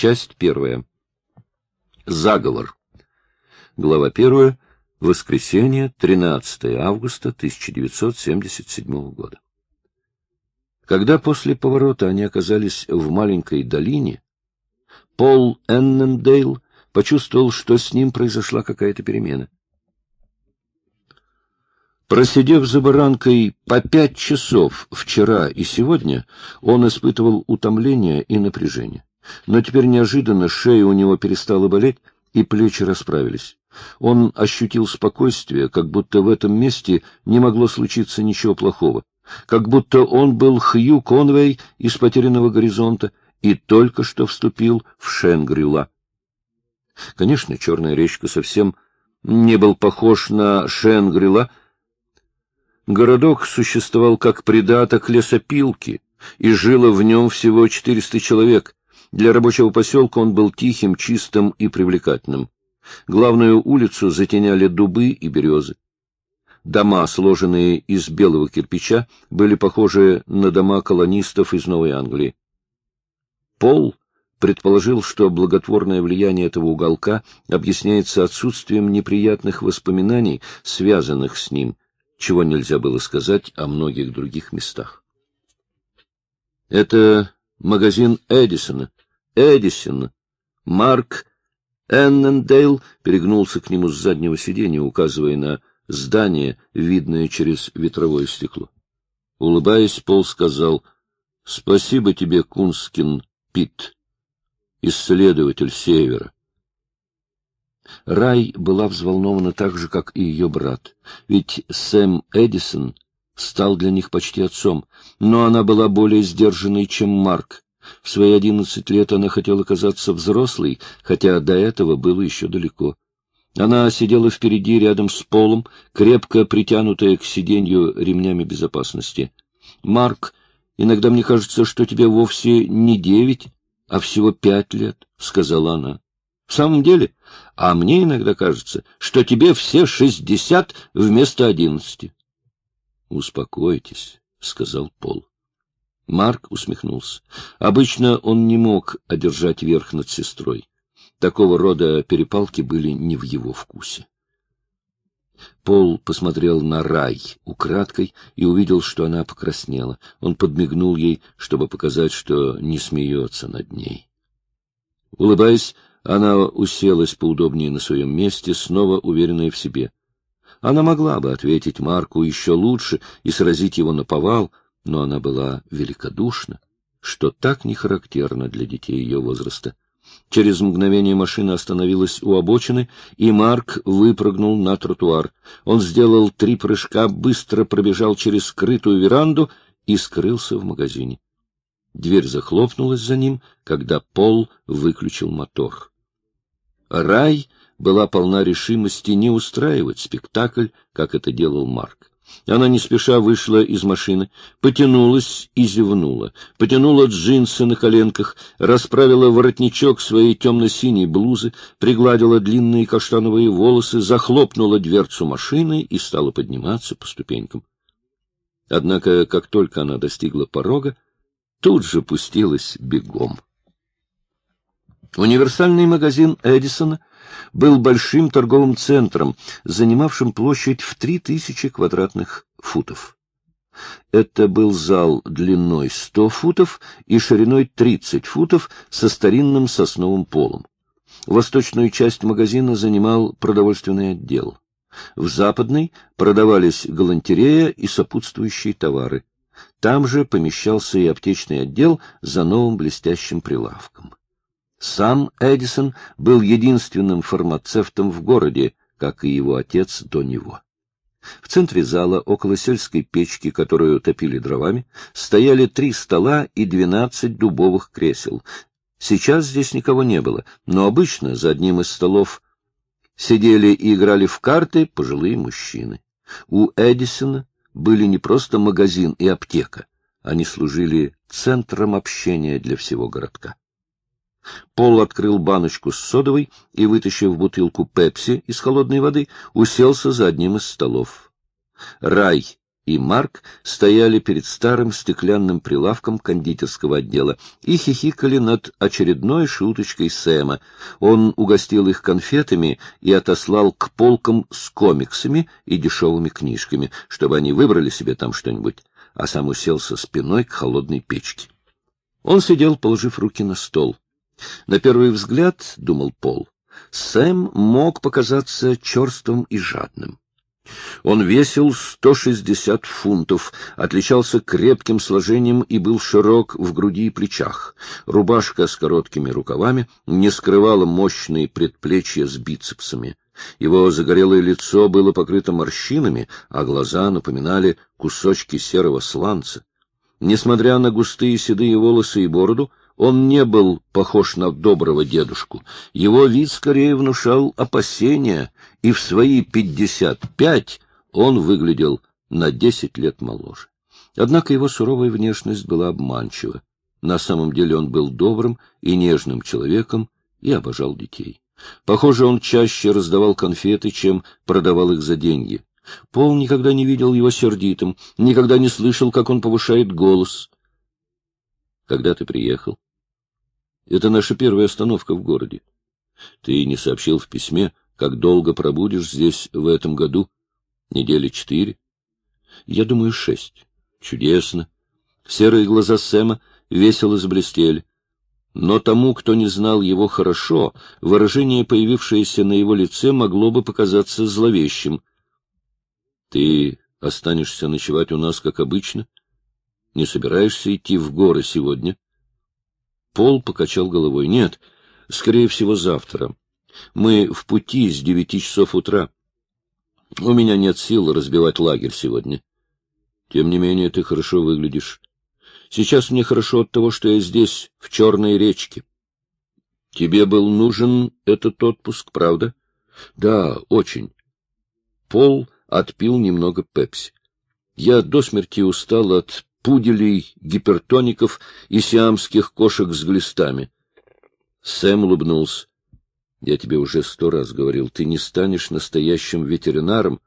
Часть первая. Заговор. Глава первая. Воскресенье, 13 августа 1977 года. Когда после поворота они оказались в маленькой долине, Пол Эннендейл почувствовал, что с ним произошла какая-то перемена. Просидев за баранкой по пять часов вчера и сегодня, он испытывал утомление и напряжение. Но теперь неожиданно шея у него перестала болеть, и плечи расправились. Он ощутил спокойствие, как будто в этом месте не могло случиться ничего плохого, как будто он был Хью Конвей из «Потерянного горизонта» и только что вступил в Шенгрила. Конечно, Черная речка совсем не был похож на Шенгрила, Городок существовал как придаток лесопилки, и жило в нем всего 400 человек. Для рабочего поселка он был тихим, чистым и привлекательным. Главную улицу затеняли дубы и березы. Дома, сложенные из белого кирпича, были похожи на дома колонистов из Новой Англии. Пол предположил, что благотворное влияние этого уголка объясняется отсутствием неприятных воспоминаний, связанных с ним, чего нельзя было сказать о многих других местах. Это магазин Эдисона. Эдисон. Марк Эннендейл перегнулся к нему с заднего сиденья, указывая на здание, видное через ветровое стекло. Улыбаясь, Пол сказал, — Спасибо тебе, Кунскин Пит, исследователь Севера. Рай была взволнована так же, как и ее брат, ведь Сэм Эдисон стал для них почти отцом, но она была более сдержанной, чем Марк. В свои одиннадцать лет она хотела казаться взрослой, хотя до этого было еще далеко. Она сидела впереди рядом с полом, крепко притянутая к сиденью ремнями безопасности. — Марк, иногда мне кажется, что тебе вовсе не девять, а всего пять лет, — сказала она. В самом деле, а мне иногда кажется, что тебе все шестьдесят вместо одиннадцати. — Успокойтесь, — сказал Пол. Марк усмехнулся. Обычно он не мог одержать верх над сестрой. Такого рода перепалки были не в его вкусе. Пол посмотрел на рай украдкой и увидел, что она покраснела. Он подмигнул ей, чтобы показать, что не смеется над ней. Улыбаясь, она уселась поудобнее на своем месте, снова уверенная в себе. Она могла бы ответить Марку еще лучше и сразить его на повал, но она была великодушна, что так не характерно для детей ее возраста. Через мгновение машина остановилась у обочины, и Марк выпрыгнул на тротуар. Он сделал три прыжка, быстро пробежал через скрытую веранду и скрылся в магазине. Дверь захлопнулась за ним, когда Пол выключил мотор. Рай была полна решимости не устраивать спектакль, как это делал Марк. Она не спеша вышла из машины, потянулась и зевнула, потянула джинсы на коленках, расправила воротничок своей темно-синей блузы, пригладила длинные каштановые волосы, захлопнула дверцу машины и стала подниматься по ступенькам. Однако, как только она достигла порога, тут же пустилась бегом. Универсальный магазин Эдисона был большим торговым центром, занимавшим площадь в 3000 квадратных футов. Это был зал длиной 100 футов и шириной 30 футов со старинным сосновым полом. Восточную часть магазина занимал продовольственный отдел. В западной продавались галантерея и сопутствующие товары. Там же помещался и аптечный отдел за новым блестящим прилавком. Сам Эдисон был единственным фармацевтом в городе, как и его отец до него. В центре зала, около сельской печки, которую топили дровами, стояли три стола и двенадцать дубовых кресел. Сейчас здесь никого не было, но обычно за одним из столов сидели и играли в карты пожилые мужчины. У Эдисона были не просто магазин и аптека, они служили центром общения для всего городка. Пол открыл баночку с содовой и, вытащив бутылку пепси из холодной воды, уселся за одним из столов. Рай и Марк стояли перед старым стеклянным прилавком кондитерского отдела и хихикали над очередной шуточкой Сэма. Он угостил их конфетами и отослал к полкам с комиксами и дешевыми книжками, чтобы они выбрали себе там что-нибудь, а сам уселся спиной к холодной печке. Он сидел, положив руки на стол. На первый взгляд, — думал Пол, — Сэм мог показаться черствым и жадным. Он весил 160 фунтов, отличался крепким сложением и был широк в груди и плечах. Рубашка с короткими рукавами не скрывала мощные предплечья с бицепсами. Его загорелое лицо было покрыто морщинами, а глаза напоминали кусочки серого сланца. Несмотря на густые седые волосы и бороду, он не был похож на доброго дедушку. Его вид скорее внушал опасения, и в свои пятьдесят пять он выглядел на десять лет моложе. Однако его суровая внешность была обманчива. На самом деле он был добрым и нежным человеком и обожал детей. Похоже, он чаще раздавал конфеты, чем продавал их за деньги. Пол никогда не видел его сердитым, никогда не слышал, как он повышает голос. — Когда ты приехал? Это наша первая остановка в городе. Ты не сообщил в письме, как долго пробудешь здесь в этом году? Недели четыре? Я думаю, шесть. Чудесно. Серые глаза Сэма весело заблестели. Но тому, кто не знал его хорошо, выражение, появившееся на его лице, могло бы показаться зловещим. — Ты останешься ночевать у нас, как обычно? Не собираешься идти в горы сегодня? — Пол покачал головой. — Нет, скорее всего, завтра. Мы в пути с девяти часов утра. У меня нет сил разбивать лагерь сегодня. Тем не менее, ты хорошо выглядишь. Сейчас мне хорошо от того, что я здесь, в Черной речке. Тебе был нужен этот отпуск, правда? Да, очень. Пол отпил немного пепси. Я до смерти устал от пуделей, гипертоников и сиамских кошек с глистами. Сэм улыбнулся. — Я тебе уже сто раз говорил, ты не станешь настоящим ветеринаром,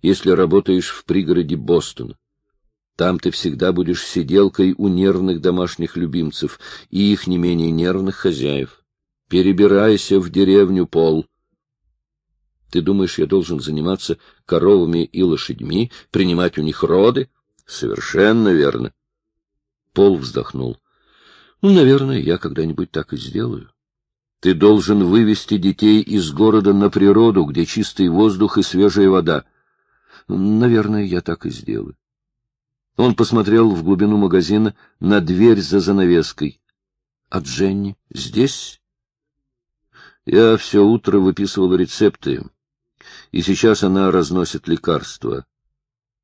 если работаешь в пригороде Бостона. Там ты всегда будешь сиделкой у нервных домашних любимцев и их не менее нервных хозяев. Перебирайся в деревню, Пол. Ты думаешь, я должен заниматься коровами и лошадьми, принимать у них роды? Совершенно верно. Пол вздохнул. Ну, наверное, я когда-нибудь так и сделаю. Ты должен вывести детей из города на природу, где чистый воздух и свежая вода. Наверное, я так и сделаю. Он посмотрел в глубину магазина на дверь за занавеской. — А Дженни здесь? Я все утро выписывал рецепты, и сейчас она разносит лекарства.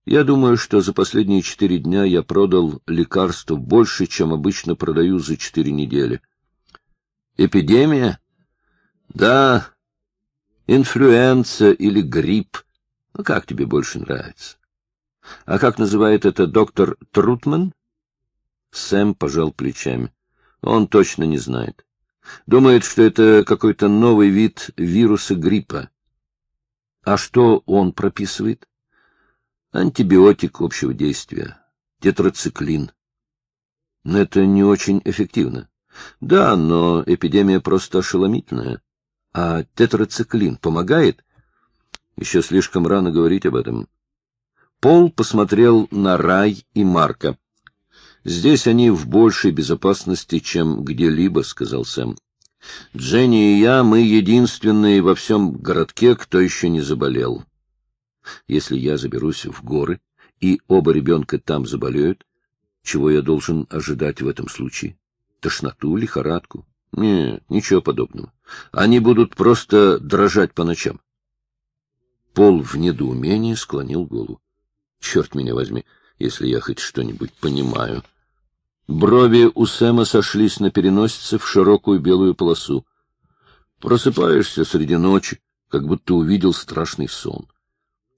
Я думаю, что за последние четыре дня я продал лекарств больше, чем обычно продаю за четыре недели. Эпидемия? Да. Инфлюенция или грипп. Ну, как тебе больше нравится? А как называет это доктор Трутман? Сэм пожал плечами. Он точно не знает. Думает, что это какой-то новый вид вируса гриппа. А что он прописывает? Антибиотик общего действия. Тетрациклин. Но это не очень эффективно. Да, но эпидемия просто ошеломительная. А тетрациклин помогает? Еще слишком рано говорить об этом. Пол посмотрел на Рай и Марка. «Здесь они в большей безопасности, чем где-либо», — сказал Сэм. «Дженни и я, мы единственные во всем городке, кто еще не заболел. Если я заберусь в горы, и оба ребенка там заболеют, чего я должен ожидать в этом случае? Тошноту, лихорадку? Нет, ничего подобного. Они будут просто дрожать по ночам. Пол в недоумении склонил голову. Черт меня возьми, если я хоть что-нибудь понимаю. Брови у Сэма сошлись на переносице в широкую белую полосу. Просыпаешься среди ночи, как будто увидел страшный сон.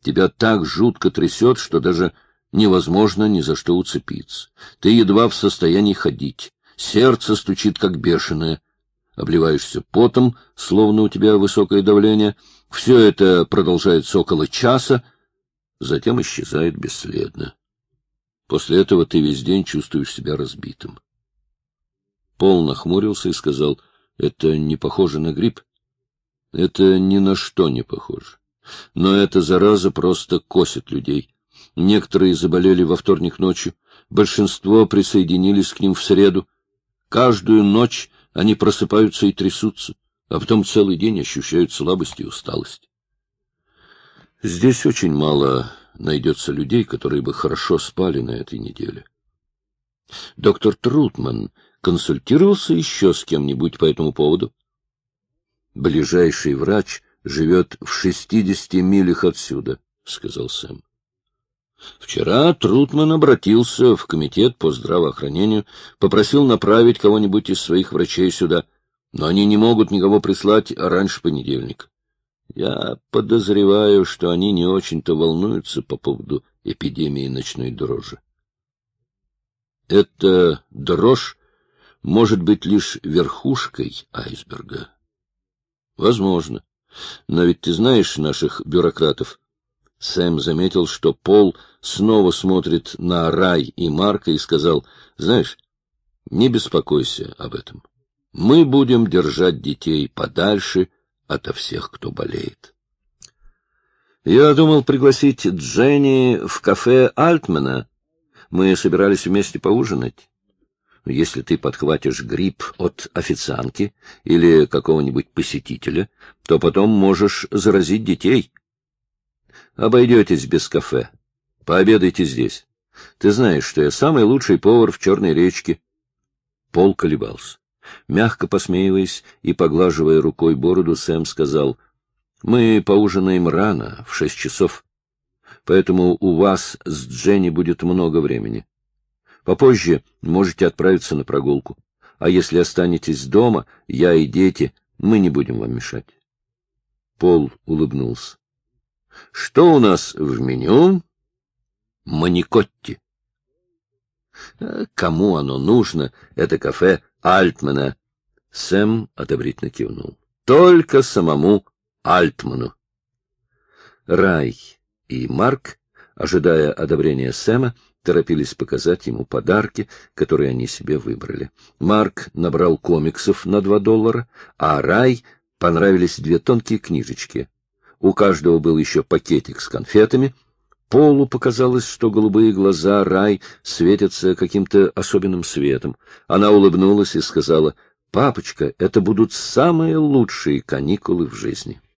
Тебя так жутко трясет, что даже невозможно ни за что уцепиться. Ты едва в состоянии ходить. Сердце стучит, как бешеное. Обливаешься потом, словно у тебя высокое давление. Все это продолжается около часа, затем исчезает бесследно. После этого ты весь день чувствуешь себя разбитым. Пол нахмурился и сказал, это не похоже на грипп. Это ни на что не похоже. Но эта зараза просто косит людей. Некоторые заболели во вторник ночью, большинство присоединились к ним в среду. Каждую ночь они просыпаются и трясутся, а потом целый день ощущают слабость и усталость. Здесь очень мало найдется людей, которые бы хорошо спали на этой неделе. Доктор Трутман консультировался еще с кем-нибудь по этому поводу? Ближайший врач живет в шестидесяти милях отсюда, — сказал Сэм. Вчера Трутман обратился в комитет по здравоохранению, попросил направить кого-нибудь из своих врачей сюда, но они не могут никого прислать раньше понедельника. Я подозреваю, что они не очень-то волнуются по поводу эпидемии ночной дрожи. Эта дрожь может быть лишь верхушкой айсберга. Возможно. Но ведь ты знаешь наших бюрократов. Сэм заметил, что Пол снова смотрит на Рай и Марка и сказал, знаешь, не беспокойся об этом. Мы будем держать детей подальше ото всех, кто болеет. Я думал пригласить Дженни в кафе Альтмана. Мы собирались вместе поужинать. Если ты подхватишь грипп от официантки или какого-нибудь посетителя, то потом можешь заразить детей. Обойдетесь без кафе. Пообедайте здесь. Ты знаешь, что я самый лучший повар в Черной речке. Пол колебался. Мягко посмеиваясь и поглаживая рукой бороду, Сэм сказал, — Мы поужинаем рано, в шесть часов, поэтому у вас с Дженни будет много времени. Попозже можете отправиться на прогулку. А если останетесь дома, я и дети, мы не будем вам мешать. Пол улыбнулся. — Что у нас в меню? — Маникотти. — Кому оно нужно, это кафе Альтмана? Сэм одобрительно кивнул. — Только самому Альтману. Рай и Марк, ожидая одобрения Сэма, торопились показать ему подарки, которые они себе выбрали. Марк набрал комиксов на два доллара, а Рай понравились две тонкие книжечки. У каждого был еще пакетик с конфетами. Полу показалось, что голубые глаза Рай светятся каким-то особенным светом. Она улыбнулась и сказала, «Папочка, это будут самые лучшие каникулы в жизни».